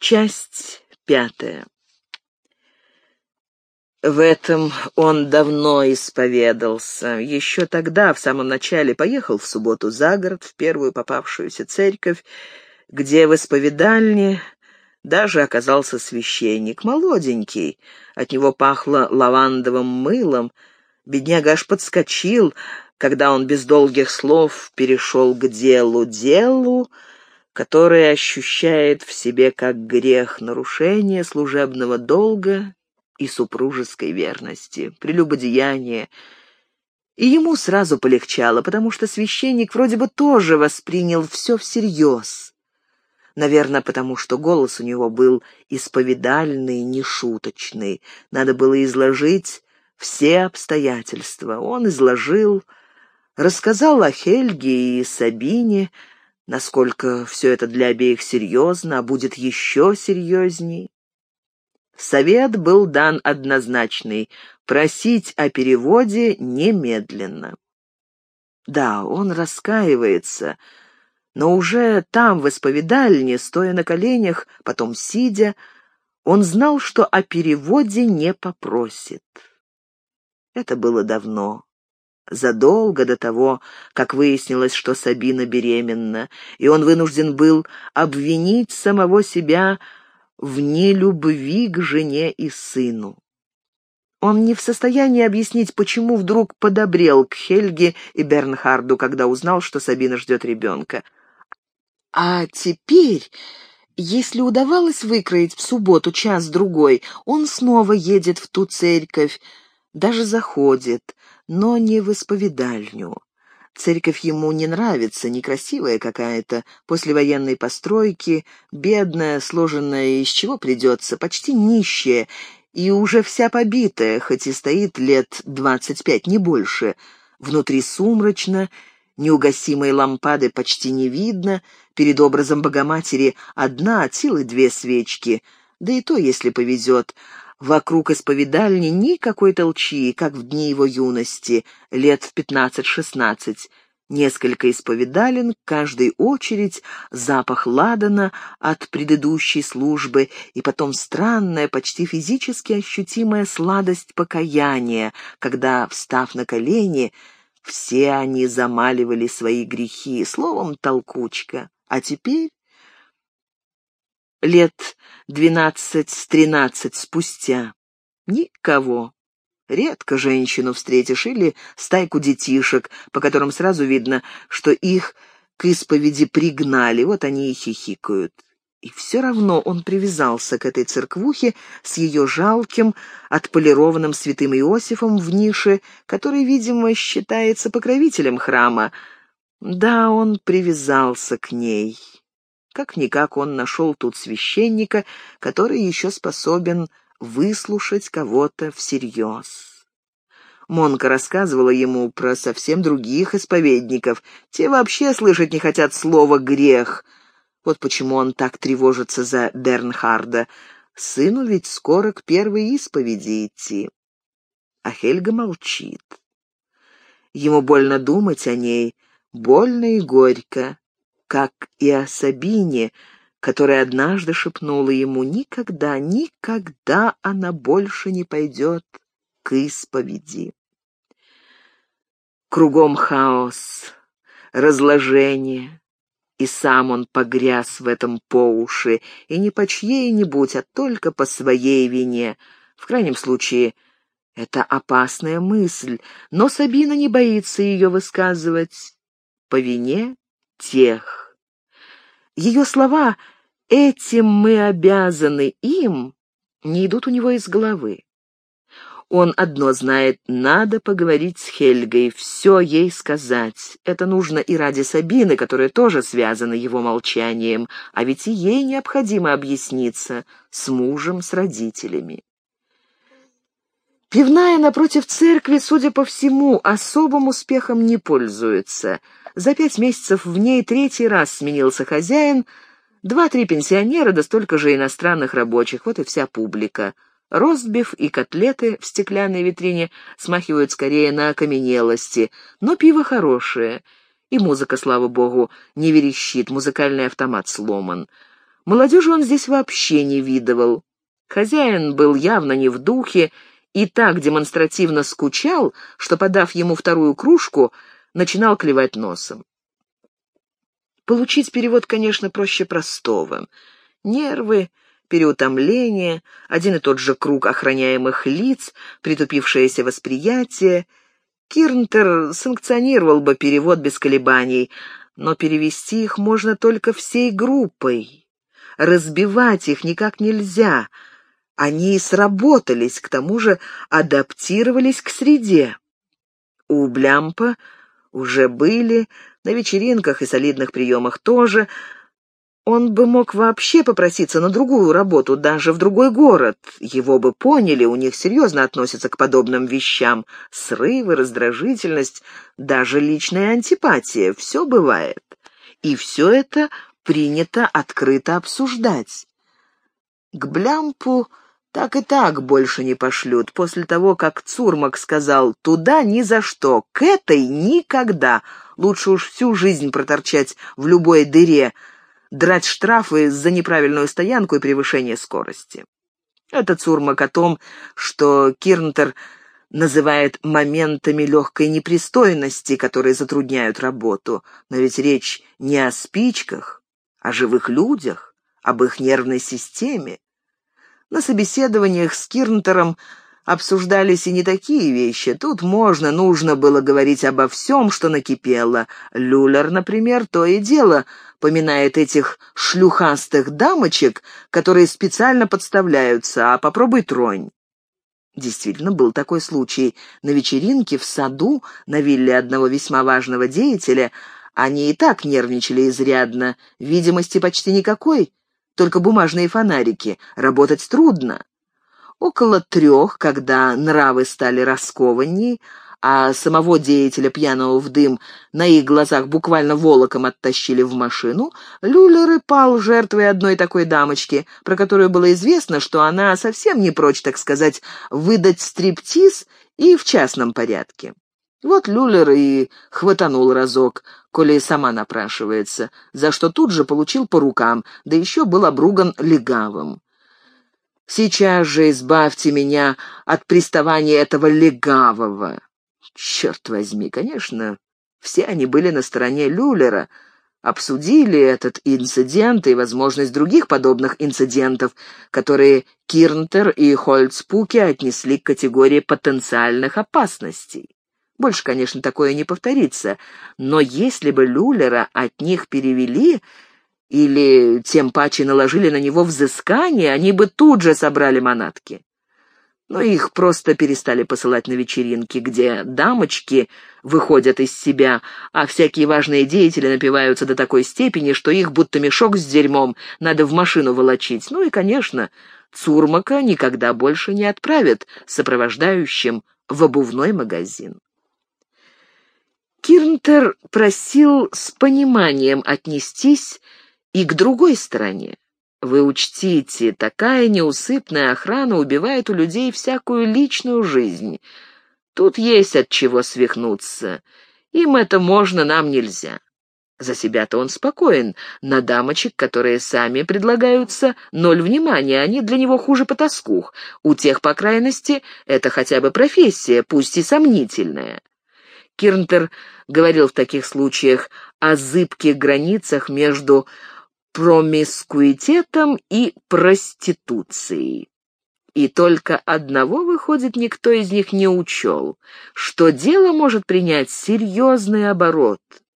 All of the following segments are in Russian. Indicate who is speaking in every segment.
Speaker 1: Часть пятая. В этом он давно исповедался. Еще тогда, в самом начале, поехал в субботу за город, в первую попавшуюся церковь, где в исповедальне даже оказался священник, молоденький. От него пахло лавандовым мылом. Бедняга аж подскочил, когда он без долгих слов перешел к делу. Делу, которое ощущает в себе как грех нарушение служебного долга и супружеской верности, прелюбодеяние. И ему сразу полегчало, потому что священник вроде бы тоже воспринял все всерьез. Наверное, потому что голос у него был исповедальный, нешуточный. Надо было изложить все обстоятельства. Он изложил, рассказал о Хельге и Сабине, насколько все это для обеих серьезно, а будет еще серьезней. Совет был дан однозначный — просить о переводе немедленно. Да, он раскаивается, но уже там, в исповедальне, стоя на коленях, потом сидя, он знал, что о переводе не попросит. Это было давно, задолго до того, как выяснилось, что Сабина беременна, и он вынужден был обвинить самого себя в нелюбви к жене и сыну. Он не в состоянии объяснить, почему вдруг подобрел к Хельге и Бернхарду, когда узнал, что Сабина ждет ребенка. А теперь, если удавалось выкроить в субботу час-другой, он снова едет в ту церковь, даже заходит, но не в исповедальню. Церковь ему не нравится, некрасивая какая-то, послевоенной постройки, бедная, сложенная из чего придется, почти нищая, и уже вся побитая, хоть и стоит лет двадцать пять, не больше. Внутри сумрачно, неугасимой лампады почти не видно, перед образом Богоматери одна от силы две свечки, да и то, если повезет, Вокруг исповедальни никакой толчи, как в дни его юности, лет в пятнадцать-шестнадцать. Несколько исповедален, каждой очередь запах ладана от предыдущей службы и потом странная, почти физически ощутимая сладость покаяния, когда, встав на колени, все они замаливали свои грехи, словом, толкучка. А теперь лет двенадцать-тринадцать спустя. Никого. Редко женщину встретишь или стайку детишек, по которым сразу видно, что их к исповеди пригнали, вот они и хихикают. И все равно он привязался к этой церквухе с ее жалким, отполированным святым Иосифом в нише, который, видимо, считается покровителем храма. Да, он привязался к ней. Как-никак он нашел тут священника, который еще способен выслушать кого-то всерьез. Монка рассказывала ему про совсем других исповедников. Те вообще слышать не хотят слова «грех». Вот почему он так тревожится за Бернхарда. Сыну ведь скоро к первой исповеди идти. А Хельга молчит. Ему больно думать о ней, больно и горько как и о Сабине, которая однажды шепнула ему «Никогда, никогда она больше не пойдет к исповеди». Кругом хаос, разложение, и сам он погряз в этом по уши, и не по чьей-нибудь, а только по своей вине. В крайнем случае, это опасная мысль, но Сабина не боится ее высказывать по вине тех. Ее слова «этим мы обязаны им» не идут у него из головы. Он одно знает, надо поговорить с Хельгой, все ей сказать. Это нужно и ради Сабины, которая тоже связана его молчанием, а ведь и ей необходимо объясниться с мужем, с родителями. Пивная напротив церкви, судя по всему, особым успехом не пользуется — за пять месяцев в ней третий раз сменился хозяин, два-три пенсионера, да столько же иностранных рабочих, вот и вся публика. Ростбиф и котлеты в стеклянной витрине смахивают скорее на окаменелости, но пиво хорошее, и музыка, слава богу, не верещит, музыкальный автомат сломан. Молодежи он здесь вообще не видывал. Хозяин был явно не в духе и так демонстративно скучал, что, подав ему вторую кружку, начинал клевать носом. Получить перевод, конечно, проще простого. Нервы, переутомление, один и тот же круг охраняемых лиц, притупившееся восприятие. Кирнтер санкционировал бы перевод без колебаний, но перевести их можно только всей группой. Разбивать их никак нельзя — они сработались, к тому же адаптировались к среде. У Блямпа уже были, на вечеринках и солидных приемах тоже. Он бы мог вообще попроситься на другую работу, даже в другой город. Его бы поняли, у них серьезно относятся к подобным вещам. Срывы, раздражительность, даже личная антипатия — все бывает. И все это принято открыто обсуждать. К Блямпу так и так больше не пошлют, после того, как Цурмак сказал «туда ни за что, к этой никогда, лучше уж всю жизнь проторчать в любой дыре, драть штрафы за неправильную стоянку и превышение скорости». Это Цурмак о том, что Кирнтер называет моментами легкой непристойности, которые затрудняют работу. Но ведь речь не о спичках, о живых людях, об их нервной системе. На собеседованиях с Кирнтером обсуждались и не такие вещи. Тут можно, нужно было говорить обо всем, что накипело. Люлер, например, то и дело поминает этих шлюхастых дамочек, которые специально подставляются, а попробуй тронь. Действительно, был такой случай. На вечеринке в саду на вилле одного весьма важного деятеля они и так нервничали изрядно, видимости почти никакой, только бумажные фонарики. Работать трудно. Около трех, когда нравы стали раскованней, а самого деятеля пьяного в дым на их глазах буквально волоком оттащили в машину, Люллер и пал жертвой одной такой дамочки, про которую было известно, что она совсем не прочь, так сказать, выдать стриптиз и в частном порядке. Вот Люллер и хватанул разок, коли сама напрашивается, за что тут же получил по рукам, да еще был обруган легавым. Сейчас же избавьте меня от приставания этого легавого. Черт возьми, конечно, все они были на стороне Люллера, обсудили этот инцидент и возможность других подобных инцидентов, которые Кирнтер и Хольцпуке отнесли к категории потенциальных опасностей. Больше, конечно, такое не повторится, но если бы Люлера от них перевели или тем паче наложили на него взыскание, они бы тут же собрали манатки. Но их просто перестали посылать на вечеринки, где дамочки выходят из себя, а всякие важные деятели напиваются до такой степени, что их будто мешок с дерьмом надо в машину волочить. Ну и, конечно, Цурмака никогда больше не отправят сопровождающим в обувной магазин. Кирнтер просил с пониманием отнестись и к другой стороне. Вы учтите, такая неусыпная охрана убивает у людей всякую личную жизнь. Тут есть от чего свихнуться. Им это можно, нам нельзя. За себя-то он спокоен. На дамочек, которые сами предлагаются, ноль внимания, они для него хуже потаскух. У тех, по крайности, это хотя бы профессия, пусть и сомнительная. Кирнтер говорил в таких случаях о зыбких границах между промискуитетом и проституцией. И только одного, выходит, никто из них не учел, что дело может принять серьезный оборот —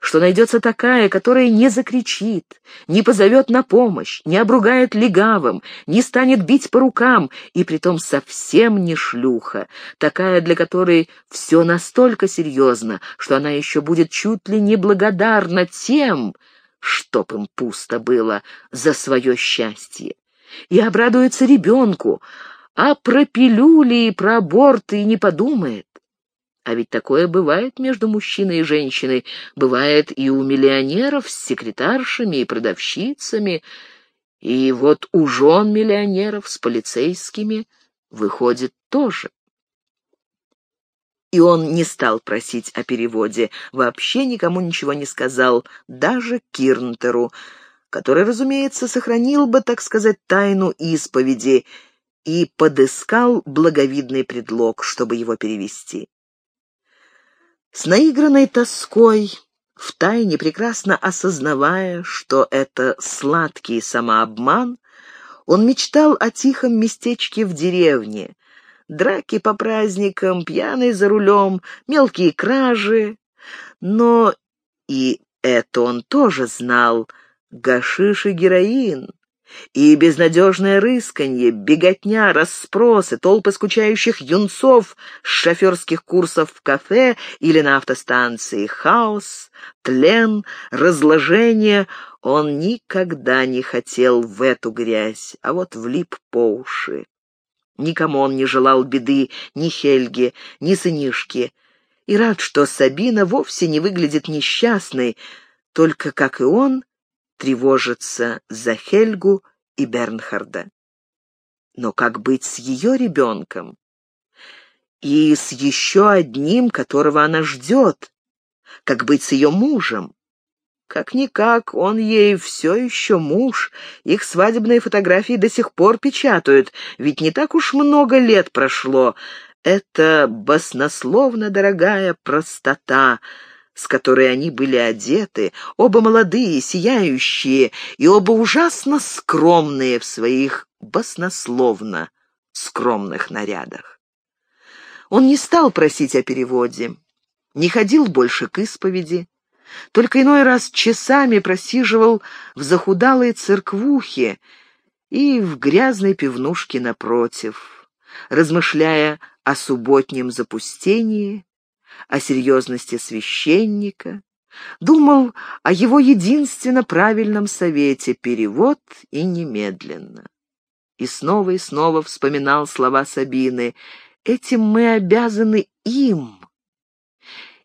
Speaker 1: что найдется такая, которая не закричит, не позовет на помощь, не обругает легавым, не станет бить по рукам, и притом совсем не шлюха, такая, для которой все настолько серьезно, что она еще будет чуть ли не благодарна тем, чтоб им пусто было за свое счастье, и обрадуется ребенку, а про пилюли и про аборты не подумает. А ведь такое бывает между мужчиной и женщиной, бывает и у миллионеров с секретаршами и продавщицами, и вот у жен миллионеров с полицейскими выходит тоже. И он не стал просить о переводе, вообще никому ничего не сказал, даже Кирнтеру, который, разумеется, сохранил бы, так сказать, тайну исповеди и подыскал благовидный предлог, чтобы его перевести. С наигранной тоской, втайне прекрасно осознавая, что это сладкий самообман, он мечтал о тихом местечке в деревне, драки по праздникам, пьяный за рулем, мелкие кражи. Но и это он тоже знал. Гашиш и героин. И безнадежное рысканье, беготня, расспросы, толпы скучающих юнцов с шоферских курсов в кафе или на автостанции, хаос, тлен, разложение. Он никогда не хотел в эту грязь, а вот влип по уши. Никому он не желал беды, ни Хельге, ни сынишке. И рад, что Сабина вовсе не выглядит несчастной, только, как и он, тревожится за Хельгу и Бернхарда. Но как быть с ее ребенком? И с еще одним, которого она ждет? Как быть с ее мужем? Как-никак, он ей все еще муж. Их свадебные фотографии до сих пор печатают, ведь не так уж много лет прошло. Это баснословно дорогая простота, с которой они были одеты, оба молодые, сияющие, и оба ужасно скромные в своих баснословно скромных нарядах. Он не стал просить о переводе, не ходил больше к исповеди, только иной раз часами просиживал в захудалой церквухе и в грязной пивнушке напротив, размышляя о субботнем запустении, о серьезности священника, думал о его единственно правильном совете — перевод и немедленно. И снова и снова вспоминал слова Сабины «Этим мы обязаны им».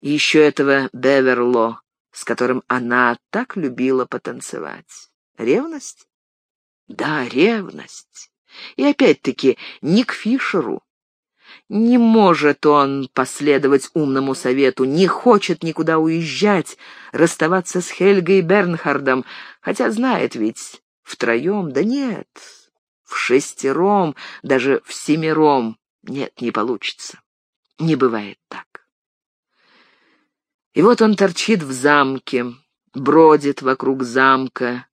Speaker 1: И еще этого Беверло, с которым она так любила потанцевать. Ревность? Да, ревность. И опять-таки не к Фишеру. Не может он последовать умному совету, не хочет никуда уезжать, расставаться с Хельгой и Бернхардом, хотя знает ведь, втроем, да нет, в шестером, даже в семером, нет, не получится. Не бывает так. И вот он торчит в замке, бродит вокруг замка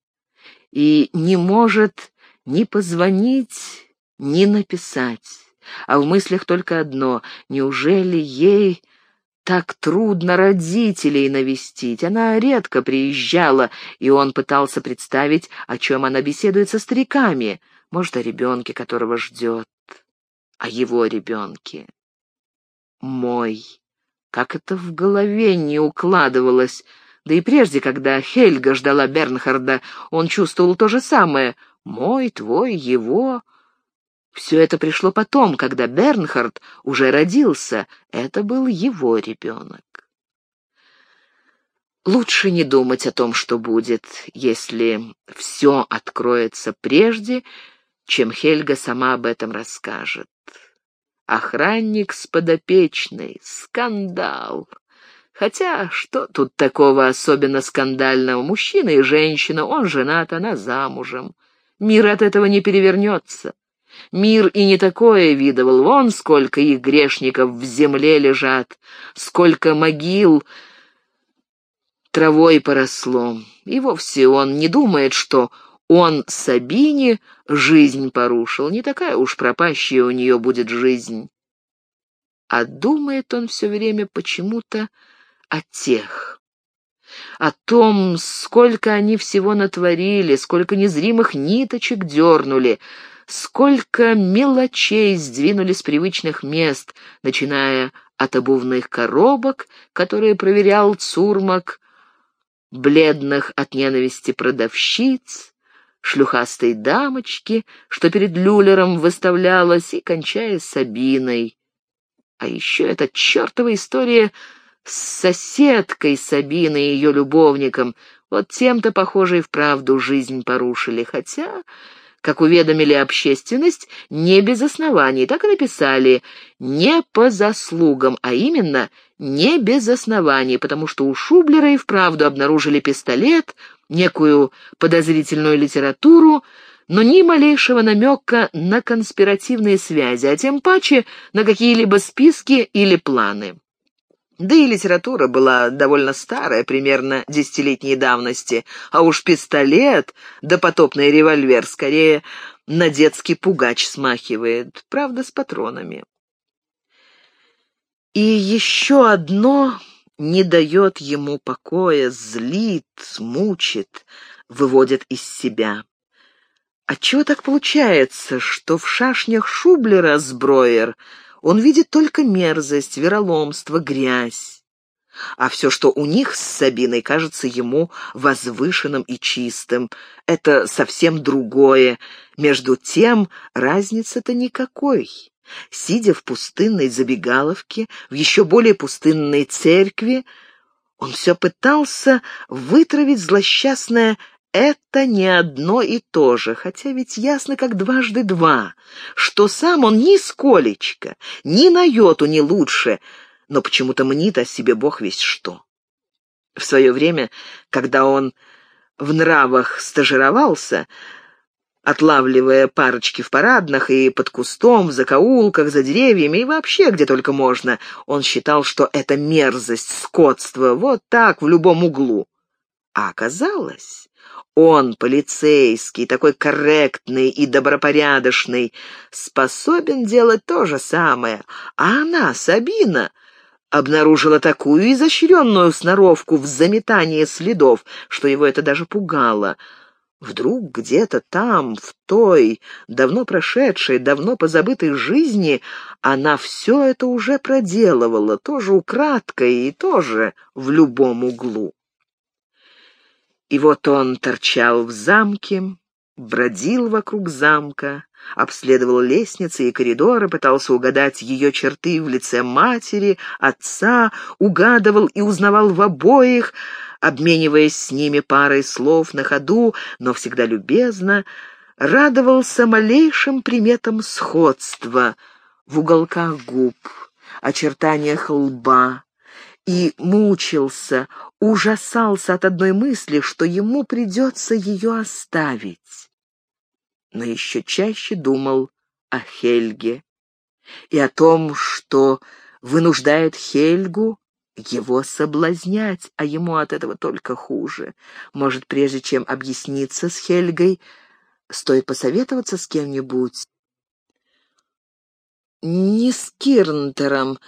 Speaker 1: и не может ни позвонить, ни написать. А в мыслях только одно — неужели ей так трудно родителей навестить? Она редко приезжала, и он пытался представить, о чем она беседует со стариками. Может, о ребенке, которого ждет, о его ребенке. Мой. Как это в голове не укладывалось. Да и прежде, когда Хельга ждала Бернхарда, он чувствовал то же самое. «Мой, твой, его...» Все это пришло потом, когда Бернхард уже родился. Это был его ребенок. Лучше не думать о том, что будет, если все откроется прежде, чем Хельга сама об этом расскажет. Охранник с подопечной. Скандал. Хотя, что тут такого особенно скандального? Мужчина и женщина, он женат, она замужем. Мир от этого не перевернется. Мир и не такое видывал. Вон сколько их грешников в земле лежат, сколько могил травой поросло. И вовсе он не думает, что он Сабине жизнь порушил. Не такая уж пропащая у нее будет жизнь. А думает он все время почему-то о тех. О том, сколько они всего натворили, сколько незримых ниточек дернули, сколько мелочей сдвинули с привычных мест, начиная от обувных коробок, которые проверял Цурмак, бледных от ненависти продавщиц, шлюхастой дамочки, что перед люлером выставлялась, и кончая Сабиной. А еще эта чертова история с соседкой Сабиной и ее любовником. Вот тем-то, похоже, и вправду жизнь порушили. Хотя, Как уведомили общественность, не без оснований. Так и написали «не по заслугам», а именно «не без оснований», потому что у Шублера и вправду обнаружили пистолет, некую подозрительную литературу, но ни малейшего намека на конспиративные связи, а тем паче на какие-либо списки или планы. Да и литература была довольно старая, примерно десятилетней давности, а уж пистолет да потопный револьвер скорее на детский пугач смахивает, правда, с патронами. И еще одно не дает ему покоя, злит, мучит, выводит из себя. Отчего так получается, что в шашнях Шублера Сброер он видит только мерзость, вероломство, грязь. А все, что у них с Сабиной, кажется ему возвышенным и чистым. Это совсем другое. Между тем разницы-то никакой. Сидя в пустынной забегаловке, в еще более пустынной церкви, он все пытался вытравить злосчастное это не одно и то же, хотя ведь ясно как дважды два, что сам он ни сколечко, ни на йоту не лучше, но почему-то мнит о себе бог весь что. В свое время, когда он в нравах стажировался, отлавливая парочки в парадных и под кустом, в закоулках, за деревьями и вообще где только можно, он считал, что это мерзость, скотство, вот так, в любом углу. А оказалось... Он, полицейский, такой корректный и добропорядочный, способен делать то же самое. А она, Сабина, обнаружила такую изощренную сноровку в заметании следов, что его это даже пугало. Вдруг где-то там, в той, давно прошедшей, давно позабытой жизни, она все это уже проделывала, тоже украдкой и тоже в любом углу. И вот он торчал в замке, бродил вокруг замка, обследовал лестницы и коридоры, пытался угадать ее черты в лице матери, отца, угадывал и узнавал в обоих, обмениваясь с ними парой слов на ходу, но всегда любезно, радовался малейшим приметам сходства в уголках губ, очертаниях лба, и мучился, ужасался от одной мысли, что ему придется ее оставить. Но еще чаще думал о Хельге и о том, что вынуждает Хельгу его соблазнять, а ему от этого только хуже. Может, прежде чем объясниться с Хельгой, стоит посоветоваться с кем-нибудь? Не с Кирнтером,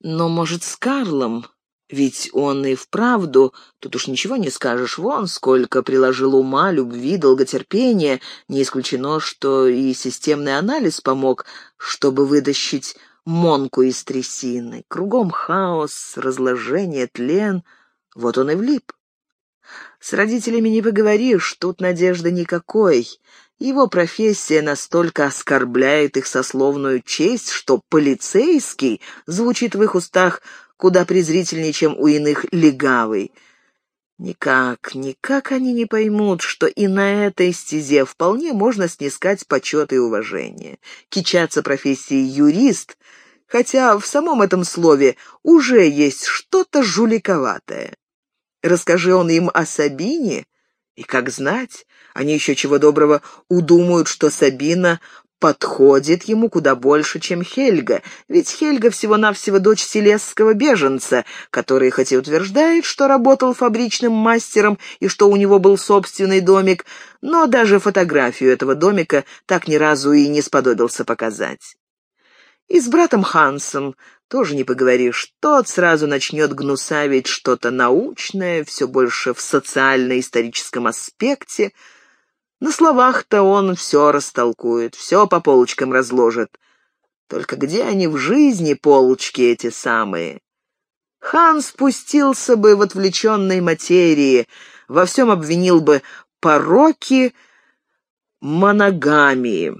Speaker 1: но, может, с Карлом? Ведь он и вправду, тут уж ничего не скажешь, вон сколько приложил ума, любви, долготерпения. Не исключено, что и системный анализ помог, чтобы вытащить Монку из трясины. Кругом хаос, разложение, тлен. Вот он и влип. С родителями не поговоришь, тут надежды никакой. Его профессия настолько оскорбляет их сословную честь, что «полицейский» звучит в их устах куда презрительнее, чем у иных легавый. Никак, никак они не поймут, что и на этой стезе вполне можно снискать почет и уважение. Кичаться профессией юрист, хотя в самом этом слове уже есть что-то жуликоватое. Расскажи он им о Сабине, и как знать, они еще чего доброго удумают, что Сабина подходит ему куда больше, чем Хельга, ведь Хельга всего-навсего дочь селесского беженца, который хоть и утверждает, что работал фабричным мастером и что у него был собственный домик, но даже фотографию этого домика так ни разу и не сподобился показать. И с братом Хансом тоже не поговоришь. Тот сразу начнет гнусавить что-то научное, все больше в социально-историческом аспекте — на словах-то он все растолкует, все по полочкам разложит. Только где они в жизни, полочки эти самые? Хан спустился бы в отвлеченной материи, во всем обвинил бы пороки моногамии.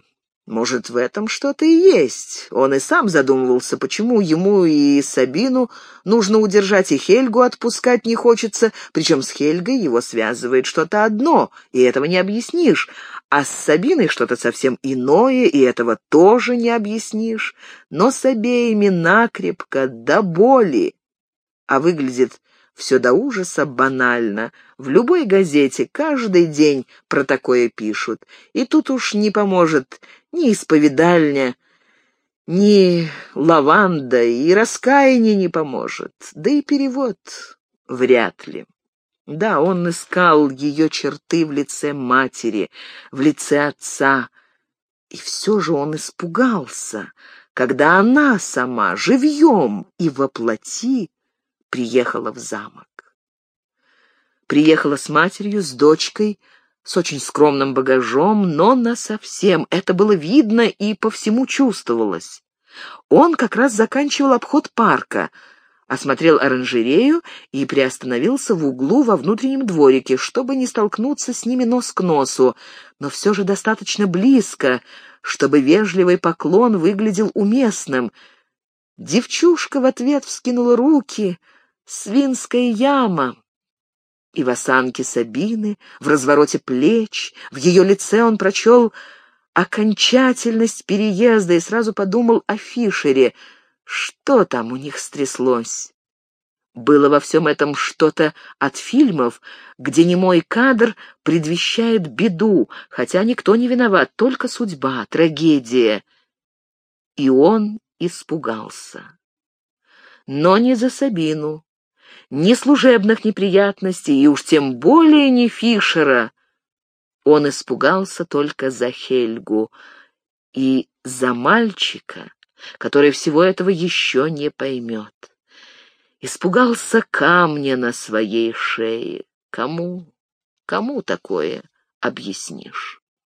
Speaker 1: Может, в этом что-то и есть. Он и сам задумывался, почему ему и Сабину нужно удержать, и Хельгу отпускать не хочется, причем с Хельгой его связывает что-то одно, и этого не объяснишь, а с Сабиной что-то совсем иное, и этого тоже не объяснишь, но с обеими накрепко, до боли, а выглядит все до ужаса банально. В любой газете каждый день про такое пишут. И тут уж не поможет ни исповедальня, ни лаванда, и раскаяние не поможет, да и перевод вряд ли. Да, он искал ее черты в лице матери, в лице отца, и все же он испугался, когда она сама живьем и воплоти приехала в замок. Приехала с матерью, с дочкой, с очень скромным багажом, но насовсем. Это было видно и по всему чувствовалось. Он как раз заканчивал обход парка, осмотрел оранжерею и приостановился в углу во внутреннем дворике, чтобы не столкнуться с ними нос к носу, но все же достаточно близко, чтобы вежливый поклон выглядел уместным. Девчушка в ответ вскинула руки — свинская яма. И в осанке Сабины, в развороте плеч, в ее лице он прочел окончательность переезда и сразу подумал о Фишере. Что там у них стряслось? Было во всем этом что-то от фильмов, где немой кадр предвещает беду, хотя никто не виноват, только судьба, трагедия. И он испугался. Но не за Сабину, ни служебных неприятностей, и уж тем более не Фишера. Он испугался только за Хельгу и за мальчика, который всего этого еще не поймет. Испугался камня на своей шее. Кому, кому такое объяснишь?